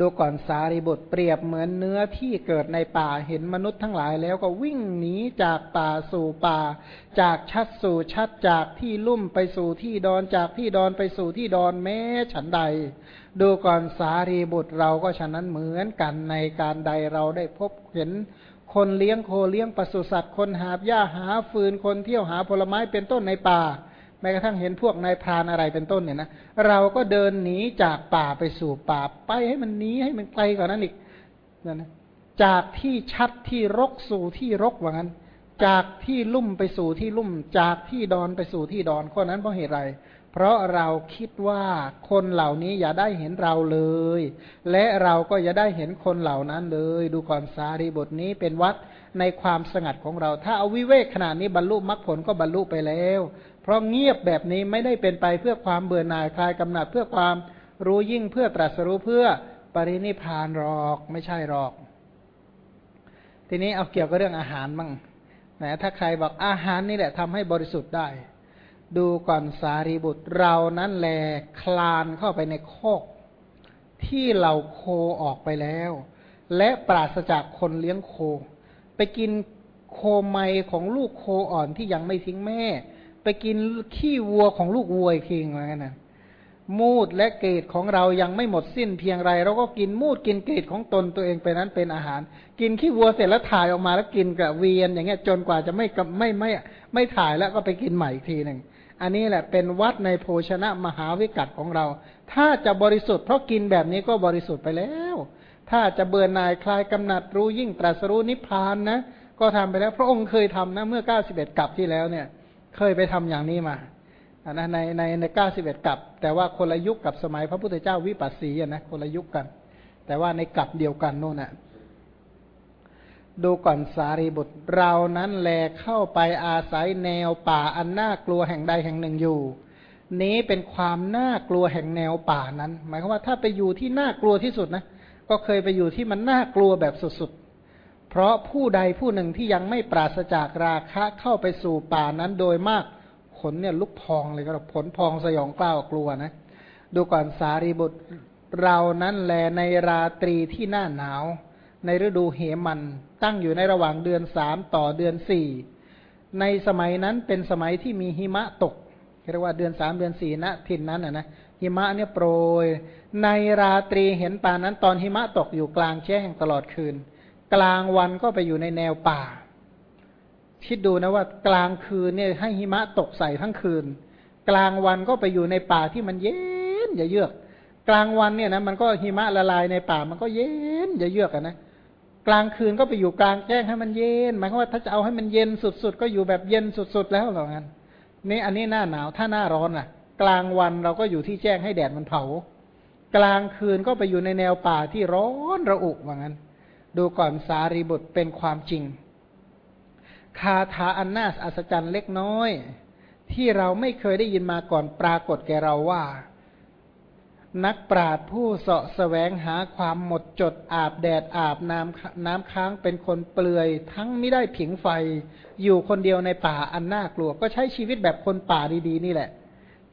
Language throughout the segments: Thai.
ดูก่อนสารีบุตรเปรียบเหมือนเนื้อที่เกิดในป่าเห็นมนุษย์ทั้งหลายแล้วก็วิ่งหนีจากป่าสู่ป่า จากชัดสู่ชัดจากที่ลุ่มไปสู่ที่ดอนจากที่ดอนไปสู่ที่ดอนแม้ฉันใด ดูก่อนสารีบุตรเราก็ฉะนั้นเหมือนกันในการใดเราได้พบเห็นคนเลี้ยงโคเลี้ยงปศุสัตว์คนหาบหญ้าหาฟืนคนเที่ยวหาผลไม้เป็นต้นในป่า แม้กระทั่งเห็นพวกนายพรานอะไรเป็นต้นเนี่ยนะเราก็เดินหนีจากป่าไปสู่ป่าไปให้มันหนีให้มันไกลกว่านั้นอีกนั่นนะจากที่ชัดที่รกสู่ที่รกว่างั้น จากที่ลุ่มไปสู่ที่ลุ่ม จากที่ดอนไปสู่ที่ดอนข้อนั้นเพราะเหตุไร เพราะเราคิดว่าคนเหล่านี้อย่าได้เห็นเราเลย และเราก็อย่าได้เห็นคนเหล่านั้นเลย ดูก่อนสารีบทนี้เป็นวัดในความสงัดของเรา ถ้าเอาวิเวกขนาดนี้บรรลุมรรคผลก็บรรลุไปแล้ว เพราะเงียบแบบนี้ไม่ได้เป็นไปเพื่อความเบื่อหน่ายคลายกำหนัดเพื่อความรู้ยิ่งเพื่อตรัสรู้เพื่อปรินิพานหรอกไม่ใช่หรอก ทีนี้เอาเกี่ยวกับเรื่องอาหารบ้างนะถ้าใครบอกอาหารนี่แหละทำให้บริสุทธิ์ได้ ดูก่อนสารีบุตรเรานั้นแลคลานเข้าไปในโคกที่เหล่าโคออกไปแล้ว และปราศจากคนเลี้ยงโค ไปกินโคไมของลูกโคอ่อนที่ยังไม่ทิ้งแม่ ไปกินขี้วัวของลูกวัวคิงอะไรนะมูดและเกรดของเรายังไม่หมดสิ้นเพียงไร เราก็กินมูดกินเกรดของตนตัวเองไปนั้นเป็นอาหาร กินขี้วัวเสร็จแล้วถ่ายออกมาแล้วกินกับเวียนอย่างเงี้ยจนกว่าจะไม่ไม่ไม่ไม่ถ่ายแล้วก็ไปกินใหม่อีกทีหนึ่งอันนี้แหละเป็นวัดในโภชนะมหาวิกัตของเรา ถ้าจะบริสุทธิ์เพราะกินแบบนี้ก็บริสุทธิ์ไปแล้ว ถ้าจะเบื่อหน่ายคลายกำหนัดรู้ยิ่งตรัสรู้นิพพานนะ ก็ทำไปแล้ว พระองค์เคยทำนะเมื่อเก้าสิบเอ็ดกับที่แล้วเนี่ย เคยไปทำอย่างนี้มาอันนะในในในเก้าสิบเอ็ดกับ แต่ว่าคนละยุคกับสมัยพระพุทธเจ้าวิปัสสีนะคนละยุคกัน แต่ว่าในกับเดียวกันโน่นนะดูก่อนสารีบุตรเรานั้นแลเข้าไปอาศัยแนวป่าอันน่ากลัวแห่งใดแห่งหนึ่งอยู่ นี้เป็นความน่ากลัวแห่งแนวป่านั้น หมายความว่าถ้าไปอยู่ที่น่ากลัวที่สุดนะ ก็เคยไปอยู่ที่มันน่ากลัวแบบสุดๆ เพราะผู้ใดผู้หนึ่งที่ยังไม่ปราศจากราคะเข้าไปสู่ป่านั้นโดยมากขนเนี่ยลุกพองเลยก็ผลพองสยองกล้าวกลัวนะ ดูก่อนสารีบุตรเรานั้นแลในราตรีที่หน้าหนาว ในฤดูเหมัน ตั้งอยู่ในระหว่างเดือนสามต่อเดือนสี่ในสมัยนั้นเป็นสมัยที่มีหิมะตกเรียกว่าเดือนสามเดือนสี่ณทินนั้นอะนะหิมะเนี่ยโปรย ในราตรีเห็นป่านั้นตอนหิมะตกอยู่กลางแจ้งตลอดคืน กลางวันก็ไปอยู่ในแนวป่า คิดดูนะว่ากลางคืนเนี่ยให้หิมะตกใส่ทั้งคืน กลางวันก็ไปอยู่ในป่าที่มันเย็นอย่าเยือก กลางวันเนี่ยนะมันก็หิมะละลายในป่ามันก็เย็นอย่าเยือกนะ กลางคืนก็ไปอยู่กลางแจ้งให้มันเย็น หมายความว่าถ้าจะเอาให้มันเย็นสุดๆ ก็อยู่แบบเย็นสุดๆ แล้วหรองั้นนี่อันนี้หน้าหนาวถ้าหน้าร้อนอะ กลางวันเราก็อยู่ที่แจ้งให้แดดมันเผา กลางคืนก็ไปอยู่ในแนวป่าที่ร้อนระอุว่างั้น ดูก่อนสารีบุตรเป็นความจริง คาถาอันน่าอัศจรรย์เล็กน้อย ที่เราไม่เคยได้ยินมาก่อนปรากฏแก่เราว่า นักปราดผู้เสาะแสวงหาความหมดจดอาบแดดอาบน้ำน้ำค้างเป็นคนเปลือย ทั้งไม่ได้ผิงไฟ อยู่คนเดียวในป่าอันน่ากลัว ก็ใช้ชีวิตแบบคนป่าดีๆ นี่แหละ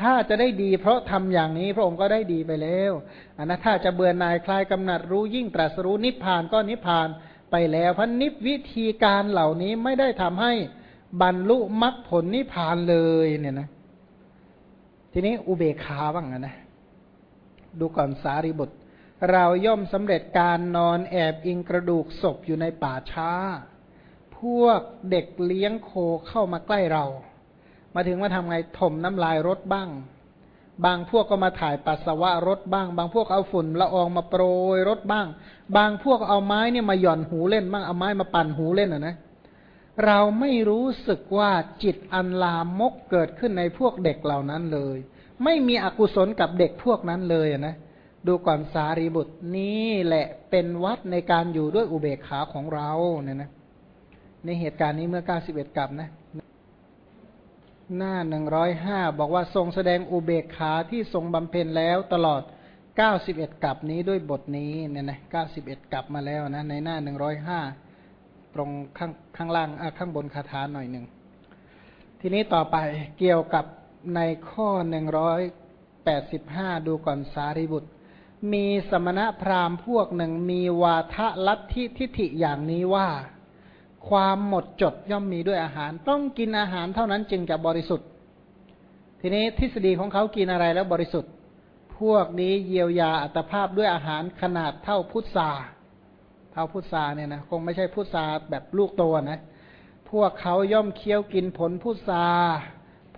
ถ้าจะได้ดีเพราะทำอย่างนี้พระองค์ก็ได้ดีไปแล้วอันนะถ้าจะเบื่อหน่ายคลายกำหนัดรู้ยิ่งตรัสรู้นิพพานก็นิพพานไปแล้วพันนิพวิธีการเหล่านี้ไม่ได้ทำให้บรรลุมรรคผลนิพพานเลยเนี่ยนะ ทีนี้อุเบกขาบ้างนะ ดูก่อนสารีบุตร เราย่อมสำเร็จการนอนแอบอิงกระดูกศพอยู่ในป่าช้า พวกเด็กเลี้ยงโคเข้ามาใกล้เรา มาถึงมาทำไงถมน้ำลายรถบ้าง บางพวกก็มาถ่ายปัสสาวะรถบ้าง บางพวกเอาฝุ่นละอองมาโปรยรถบ้าง บางพวกเอาไม้เนี่ยมาหย่อนหูเล่นบ้างเอาไม้มาปั่นหูเล่นอะนะเราไม่รู้สึกว่าจิตอันลามกเกิดขึ้นในพวกเด็กเหล่านั้นเลย ไม่มีอกุศลกับเด็กพวกนั้นเลยนะดูก่อนสารีบุตรนี่แหละเป็นวัดในการอยู่ด้วยอุเบกขาของเราเนี่ยนะ ในเหตุการณ์นี้เมื่อเก้าสิบเอ็ดกับนะ หน้าหนึ่งร้อยห้าบอกว่าทรงแสดงอุเบกขาที่ทรงบำเพ็ญแล้วตลอดเก้าสิบเอ็ดกับนี้ด้วยบทนี้เนี่ยนะเก้าสิบเอ็ดกับมาแล้วนะในหน้าหนึ่งร้อยห้าตรงข้างข้างล่างข้างบนคาถาหน่อยหนึ่งทีนี้ต่อไปเกี่ยวกับในข้อหนึ่งร้อยแปดสิบห้าดูก่อนสารีบุตร มีสมณะพราหมณ์พวกหนึ่งมีวาทะลัทธิทิฏฐิอย่างนี้ว่า ความหมดจดย่อมมีด้วยอาหาร ต้องกินอาหารเท่านั้นจึงจะบริสุทธิ์ ทีนี้ทฤษฎีของเขากินอะไรแล้วบริสุทธิ์ พวกนี้เยียวยาอัตภาพด้วยอาหารขนาดเท่าพุทราเท่าพุทราเนี่ยนะคงไม่ใช่พุทราแบบลูกโตนะ พวกเขาย่อมเคี้ยวกินผลพุทรา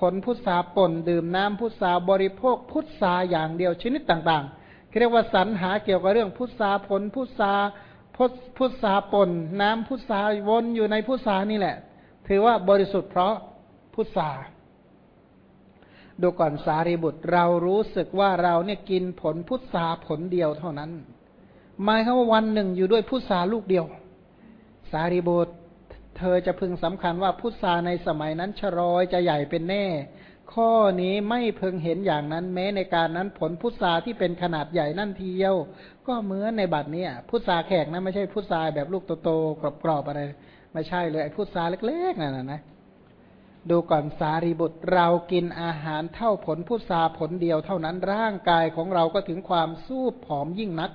ผลพุทราป่นดื่มน้ำพุทราบริโภคพุทราอย่างเดียวชนิดต่างๆเรียกว่าสรรหาเกี่ยวกับเรื่องพุทราผลพุทรา พุทราปนน้ำพุทราวนอยู่ในพุทรานี่แหละ ถือว่าบริสุทธิ์เพราะพุทราดูก่อนสารีบุตรเรารู้สึกว่าเราเนี่ยกินผลพุทราผลเดียวเท่านั้น หมายคือว่าวันหนึ่งอยู่ด้วยพุทราลูกเดียว สารีบุตร เธอจะพึงสำคัญว่าพุทราในสมัยนั้นชรอยจะใหญ่เป็นแน่ ข้อนี้ไม่เพึงเห็นอย่างนั้นแม้ในการนั้นผลพุทราที่เป็นขนาดใหญ่นั่นเทียว ก็เหมือนในบัดนี้พุทราแขกนะไม่ใช่พุทราแบบลูกโตๆกรอบๆอะไร ไม่ใช่เลยไอ้พุทราเล็กๆนั่นนะนะดูก่อนสารีบุตรเรากินอาหารเท่าผลพุทราผลเดียวเท่านั้นร่างกายของเราก็ถึงความสู้ผอมยิ่งนัก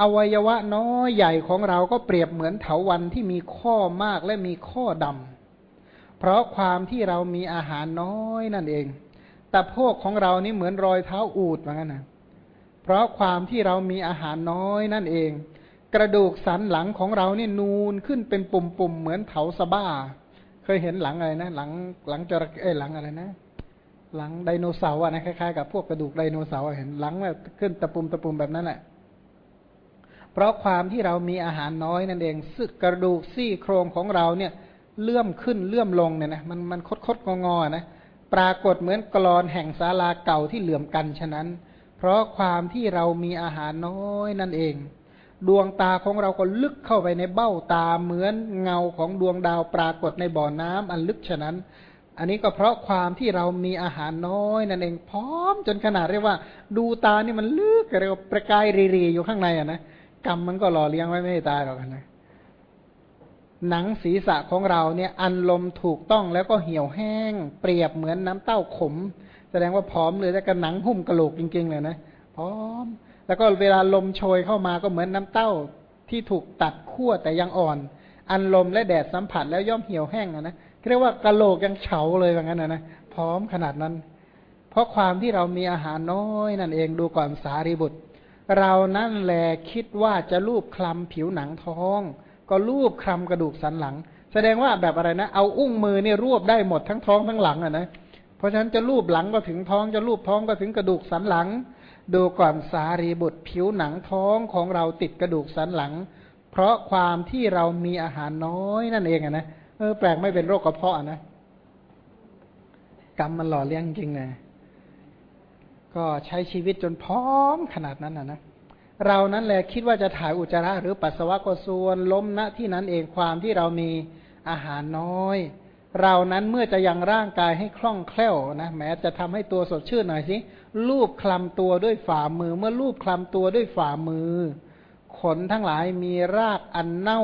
อวัยวะน้อยใหญ่ของเราก็เปรียบเหมือนเถาวันที่มีข้อมากและมีข้อดำ เพราะความที่เรามีอาหารน้อยนั่นเองแต่พวกของเรานี่เหมือนรอยเท้าอูดเหมือนกันนะเพราะความที่เรามีอาหารน้อยนั่นเอง กระดูกสันหลังของเราเนี่ยนูนขึ้นเป็นปุ่มๆเหมือนเถาสบ้า เคยเห็นหลังอะไรนะ หลังหลังจระเข้หลังอะไรนะ หลังไดโนเสาร์อะนะคล้ายๆกับพวกกระดูกไดโนเสาร์เห็นหลังแบบขึ้นตะปุ่มตะปุ่มแบบนั้นแหละเพราะความที่เรามีอาหารน้อยนั่นเองสึกกระดูกซี่โครงของเราเนี่ย เลื่อมขึ้นเลื่อมลงเนี่ยนะมันมันคดคดงองอนะปรากฏเหมือนกรอนแห่งศาลาเก่าที่เหลื่อมกันฉะนั้น เพราะความที่เรามีอาหารน้อยนั่นเอง ดวงตาของเราก็ลึกเข้าไปในเบ้าตาเหมือนเงาของดวงดาวปรากฏในบ่อน้ำอันลึกฉะนั้น อันนี้ก็เพราะความที่เรามีอาหารน้อยนั่นเองพร้อมจนขนาดเรียกว่า ดูตานี่มันลึกเรียกว่าประกายรีๆอยู่ข้างในอะนะกรรมมันก็หล่อเลี้ยงไว้ไม่ให้ตายหรอกนะ หนังศีรษะของเราเนี่ย อันลมถูกต้องแล้วก็เหี่ยวแห้ง เปรียบเหมือนน้ำเต้าขม แสดงว่าพร้อมเลยแต่กระหนังหุ้มกระโหลกจริงๆเลยนะพร้อม แล้วก็เวลาลมโชยเข้ามาก็เหมือนน้ำเต้าที่ถูกตัดขั้วแต่ยังอ่อน อันลมและแดดสัมผัสแล้วย่อมเหี่ยวแห้งนะเรียกว่ากระโหลกยังเฉาเลยแบบนั้นนะนะพร้อมขนาดนั้น เพราะความที่เรามีอาหารน้อยนั่นเองดูก่อนสารีบุตร เรานั่นแหลคิดว่าจะรูปคลำผิวหนังท้อง ก็รูปคลำกระดูกสันหลัง แสดงว่าแบบอะไรนะ เอาอุ้งมือเนี่ยรวบได้หมดทั้งท้องทั้งหลังอะนะเพราะฉะนั้นจะรูปหลังก็ถึงท้องจะรูปท้องก็ถึงกระดูกสันหลัง ดูก่อนสารีบุตรผิวหนังท้องของเราติดกระดูกสันหลัง เพราะความที่เรามีอาหารน้อยนั่นเองอะนะเออแปลกไม่เป็นโรคกระเพาะนะกรรมมันหล่อเลี้ยงจริงนะก็ใช้ชีวิตจนพร้อมขนาดนั้นนะนะ เรานั้นแหละคิดว่าจะถ่ายอุจจาระหรือปัสสาวะก็ส่วนล้มณที่นั้นเองความที่เรามีอาหารน้อย เรานั้นเมื่อจะยังร่างกายให้คล่องแคล่วนะแม้จะทำให้ตัวสดชื่นหน่อยสิลูบคลำตัวด้วยฝ่ามือ เมื่อลูบคลำตัวด้วยฝ่ามือ ขนทั้งหลายมีรากอันเน่า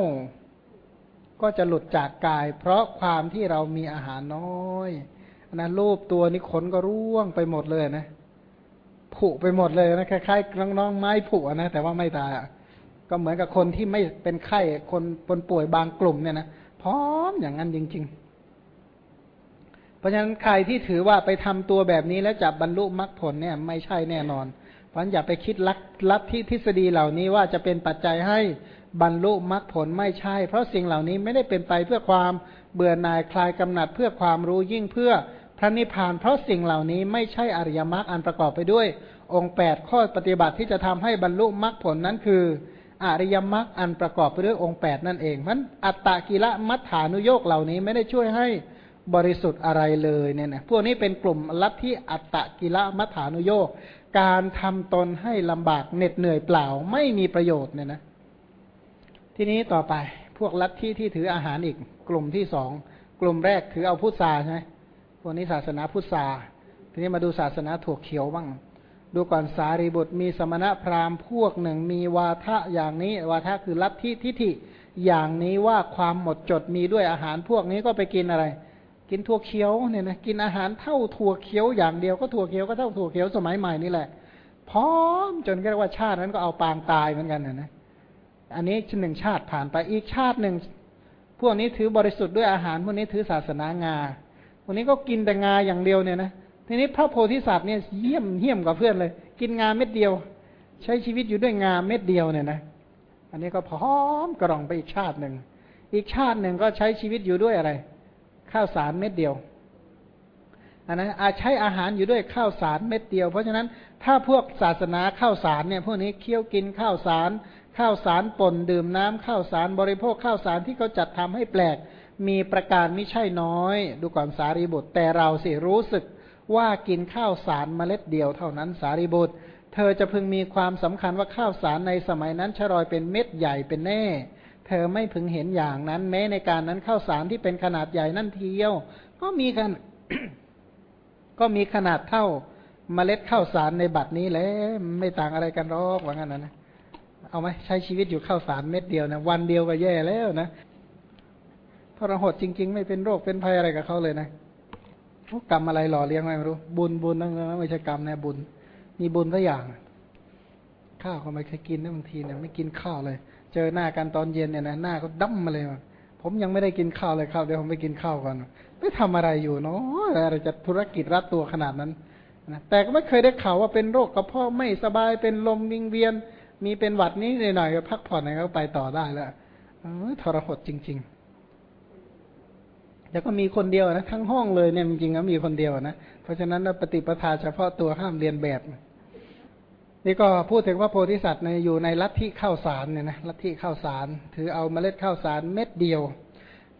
ก็จะหลุดจากกาย เพราะความที่เรามีอาหารน้อยนะรูปตัวนี้ขนก็ร่วงไปหมดเลยนะ ผุไปหมดเลยนะคล้ายๆน้องๆไม้ผุนะแต่ว่าไม่ตายก็เหมือนกับคนที่ไม่เป็นไข้คนคนป่วยบางกลุ่มเนี่ยนะพร้อมอย่างนั้นจริง ๆ เพราะฉะนั้นใครที่ถือว่าไปทำตัวแบบนี้แล้วจะบรรลุมรรคผลเนี่ยไม่ใช่แน่นอน เพราะฉะนั้นอย่าไปคิดลักลัทธิทฤษฎีเหล่านี้ว่าจะเป็นปัจจัยให้บรรลุมรรคผลไม่ใช่ เพราะสิ่งเหล่านี้ไม่ได้เป็นไปเพื่อความเบื่อหน่ายคลายกำหนัดเพื่อความรู้ยิ่งเพื่อ ระนิพพานเพราะสิ่งเหล่านี้ไม่ใช่อริยมรรคอันประกอบไปด้วย องค์แปดข้อปฏิบัติที่จะทำให้บรรลุมรรคผลนั้นคือ อริยมรรคอันประกอบไปด้วยองค์แปดนั่นเองมันอัตตกิละมัฏฐานุโยกเหล่านี้ไม่ได้ช่วยให้บริสุทธิ์อะไรเลยเนี่ยนะพวกนี้เป็นกลุ่มลัทธิอัตตกิละมัฏฐานุโยกการทำตนให้ลำบากเหน็ดเหนื่อยเปล่าไม่มีประโยชน์เนี่ยนะ ทีนี้ต่อไปพวกลัทธิที่ถืออาหารอีก กลุ่มที่สองกลุ่มแรกถือเอาพุทราใช่ไหม พวกนี้ศาสนาพุทธาทีนี้มาดูศาสนาถั่วเขียวบ้าง ดูก่อนสารีบุตรมีสมณะพราหมณ์พวกหนึ่งมีวาทะอย่างนี้ วาทะคือลัทธิทิฏฐิอย่างนี้ว่าความหมดจดมีด้วยอาหารพวกนี้ก็ไปกินอะไร กินถั่วเขียวเนี่ยนะกินอาหารเท่าถั่วเขียวอย่างเดียวก็ถั่วเขียวก็เท่าถั่วเขียวสมัยใหม่นี่แหละพร้อมจนเรียกว่าชาตินั้นก็เอาปางตายเหมือนกันนะนะอันนี้ชหนึ่งชาติผ่านไปอีกชาติหนึ่งพวกนี้ถือบริสุทธิ์ด้วยอาหารพวกนี้ถือศาสนางา วกนี้ก็กินแต่งาอย่างเดียวเนี่ยนะทีนี้พระโพธิสัตว์เนี่ยเยี่ยมเยี่ยมกว่าเพื่อนเลย กินงาเม็ดเดียว ใช้ชีวิตอยู่ด้วยงาเม็ดเดียวเนี่ยนะ อันนี้ก็พร้อมกระรองไปอีกชาติหนึ่งอีกชาติหนึ่งก็ใช้ชีวิตอยู่ด้วยอะไร ข้าวสารเม็ดเดียวอันนั้นอาใช้อาหารอยู่ด้วยข้าวสารเม็ดเดียว เพราะฉะนั้นถ้าพวกศาสนาข้าวสารเนี่ยพวกนี้เคี้ยวกินข้าวสาร ข้าวสารป่นดื่มน้ำข้าวสารบริโภคข้าวสารที่เขาจัดทำให้แปลก มีประการไม่ใช่น้อย ดูก่อนสารีบุตร แต่เราสิรู้สึกว่ากินข้าวสารเมล็ดเดียวเท่านั้นสารีบุตร เธอจะพึงมีความสำคัญว่าข้าวสารในสมัยนั้นชรอยเป็นเม็ดใหญ่เป็นแน่ เธอไม่พึงเห็นอย่างนั้น แม้ในการนั้นข้าวสารที่เป็นขนาดใหญ่นั่นเทียว ก็มีขนาดก็มีขนาดเท่าเมล็ดข้าวสารในบัดนี้แหละไม่ต่างอะไรกันหรอกว่างั้นนะเอาไหมใช้ชีวิตอยู่ข้าวสารเม็ดเดียวนะวันเดียวก็แย่แล้วนะ รหดจริง ๆ ไม่เป็นโรคเป็นภัยอะไรกับเขาเลยนะกรรมอะไรหล่อเลี้ยงไม่รู้ บุญบุญนั่นไม่ใช่กรรมนะบุญ มีบุญสักอย่าง ข้าวเขาไม่เคยกินนะบางทีเนี่ยไม่กินข้าวเลย เจอหน้ากันตอนเย็นเนี่ยนะหน้าก็ดั้มาเลยผมยังไม่ได้กินข้าวเลยข้าวเดี๋ยวผมไปกินข้าวก่อนไม่ทำอะไรอยู่เนาะอะไรจะธุรกิจรัดตัวขนาดนั้นนะแต่ก็ไม่เคยได้ข่าวว่าเป็นโรคกระเพาะไม่สบายเป็นลมวิงเวียน มีเป็นหวัดนี้หน่อยๆพักผ่อนหน่อยก็ไปต่อได้แล้วทรหดจริง ๆ แล้วก็มีคนเดียวนะทั้งห้องเลยเนี่ยจริงๆก็มีคนเดียวนะเพราะฉะนั้นปฏิปทาเฉพาะตัวห้ามเรียนแบบนี่ก็พูดถึงว่าโพธิสัตว์ในอยู่ในลัทธิข้าวสารเนี่ยนะลัทธิข้าวสาร ถือเอาเมล็ดข้าวสารเม็ดเดียว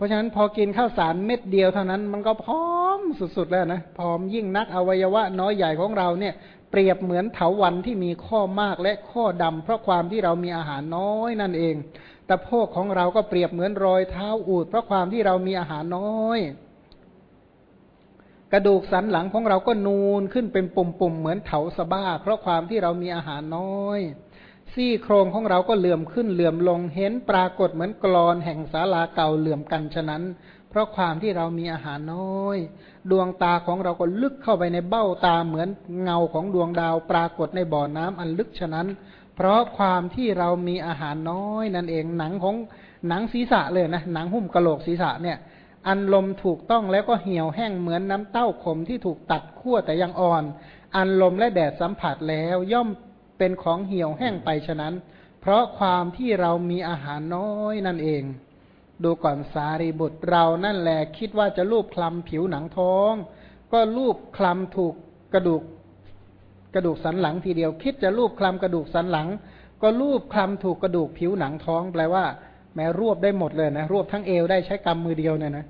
ราะฉะนั้นพอกินข้าวสารเม็ดเดียวเท่านั้น มันก็พร้อมสุดๆแล้วนะพร้อมยิ่งนักอวัยวะน้อยใหญ่ของเราเนี่ย เปรียบเหมือนเถาวันที่มีข้อมากและข้อดำเพราะความที่เรามีอาหารน้อยนั่นเองแต่พวกของเราก็เปรียบเหมือนรอยเท้าอูด เพราะความที่เรามีอาหารน้อย กระดูกสันหลังของเราก็นูนขึ้นเป็นปุ่มๆเหมือนเถาสบ้า เพราะความที่เรามีอาหารน้อย ซี่โครงของเราก็เหลื่อมขึ้นเหลื่อมลงเห็นปรากฏเหมือนกรอนแห่งศาลาเก่าเหลื่อมกันฉะนั้น เพราะความที่เรามีอาหารน้อย ดวงตาของเราก็ลึกเข้าไปในเบ้าตาเหมือนเงาของดวงดาวปรากฏในบ่อน้ำอันลึกฉะนั้น เพราะความที่เรามีอาหารน้อยนั่นเองหนังของหนังศีรษะเลยนะหนังหุ้มกระโหลกศีรษะเนี่ย อันลมถูกต้องแล้วก็เหี่ยวแห้งเหมือนน้ำเต้าขมที่ถูกตัดขั้วแต่ยังอ่อน อันลมและแดดสัมผัสแล้วย่อม เป็นของเหี่ยวแห้งไปฉะนั้น เพราะความที่เรามีอาหารน้อยนั่นเอง ดูก่อนสารีบุตรเรานั่นแหละคิดว่าจะลูบคลำผิวหนังท้อง ก็ลูบคลำถูกกระดูกกระดูกสันหลังทีเดียว คิดจะลูบคลำกระดูกสันหลัง ก็ลูบคลำถูกกระดูกผิวหนังท้องแปลว่า แม้รวบได้หมดเลยนะรวบทั้งเอวได้ใช้กำมือเดียวเนี่ยนะ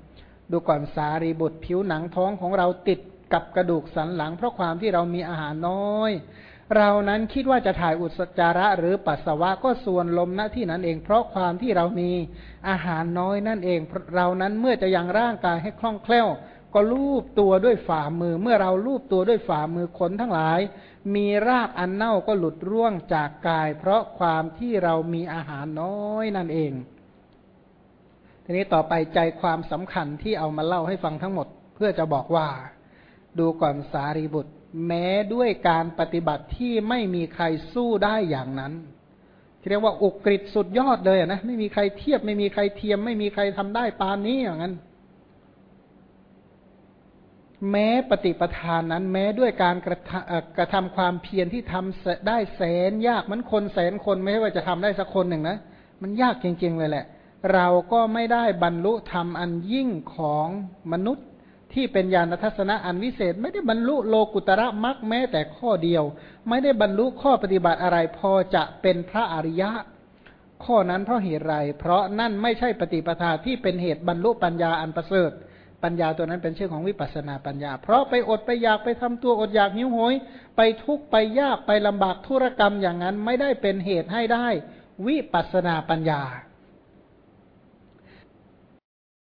ดูก่อนสารีบุตรผิวหนังท้องของเราติดกับกระดูกสันหลัง เพราะความที่เรามีอาหารน้อย เรานั้นคิดว่าจะถ่ายอุจจาระหรือปัสสาวะก็ส่วนลมณที่นั้นเอง เพราะความที่เรามีอาหารน้อยนั่นเอง เรานั้นเมื่อจะยังร่างกายให้คล่องแคล่ว ก็ลูบตัวด้วยฝ่ามือ เมื่อเราลูบตัวด้วยฝ่ามือขนทั้งหลาย มีรากอันเน่าก็หลุดร่วงจากกาย เพราะความที่เรามีอาหารน้อยนั่นเอง ทีนี้ต่อไปใจความสำคัญที่เอามาเล่าให้ฟังทั้งหมด เพื่อจะบอกว่า ดูก่อนสารีบุตร แม้ด้วยการปฏิบัติที่ไม่มีใครสู้ได้อย่างนั้นเรียกว่าอุกฤษสุดยอดเลยนะไม่มีใครเทียบไม่มีใครเทียม ไม่มีใครทำได้ปานนี้อย่างนั้น แม้ปฏิปทานนั้น แม้ด้วยการกระทกระทำความเพียรที่ทำได้แสนยากมันคนแสนคนไม่ใช่ว่าจะทำได้สักคนหนึ่งนะมันยากจริงๆเลยแหละ เราก็ไม่ได้บรรลุธรรมอันยิ่งของมนุษย์ ที่เป็นญาณทัศนะอันวิเศษ ไม่ได้บรรลุโลกุตระมรรคแม้แต่ข้อเดียว ไม่ได้บรรลุข้อปฏิบัติอะไรพอจะเป็นพระอริยะ ข้อนั้นเพราะเหตุไร เพราะนั่นไม่ใช่ปฏิปทาที่เป็นเหตุบรรลุปัญญาอันประเสริฐ ปัญญาตัวนั้นเป็นชื่อของวิปัสนาปัญญา เพราะไปอดไปอยากไปทำตัวอดอยากหิ้วโหย ไปทุกข์ไปยากไปลำบากธุรกรรมอย่างนั้นไม่ได้เป็นเหตุให้ได้ วิปัสนาปัญญา